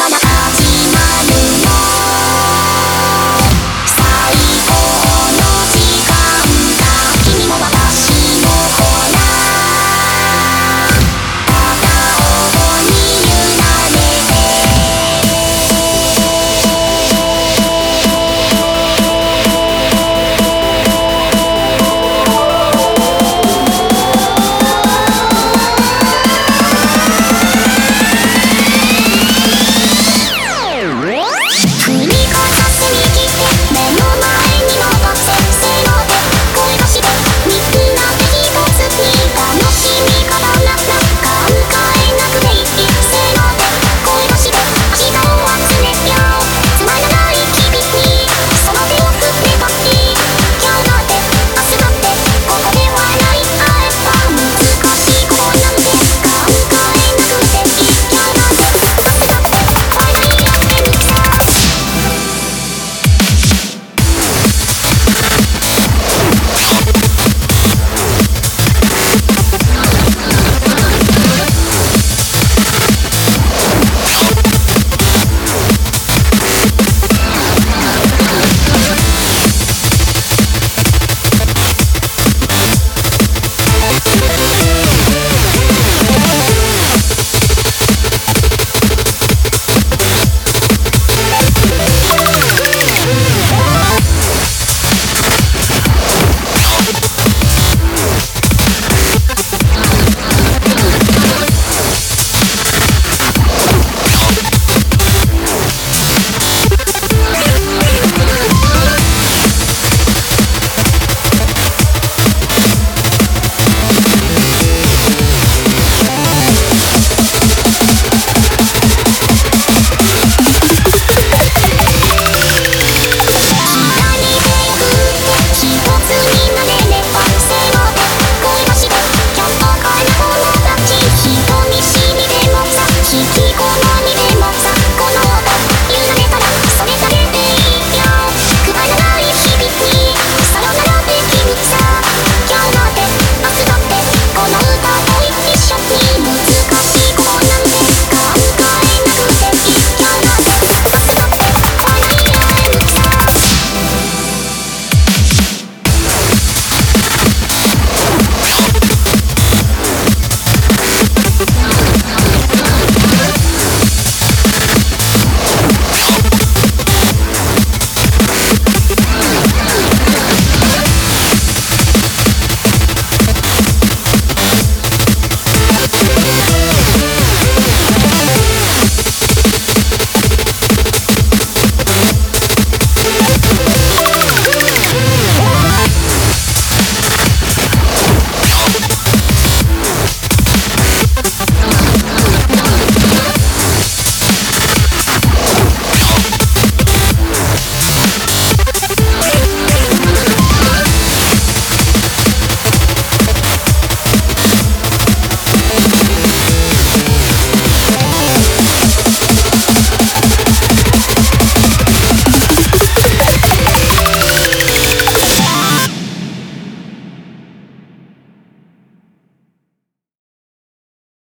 gonna ask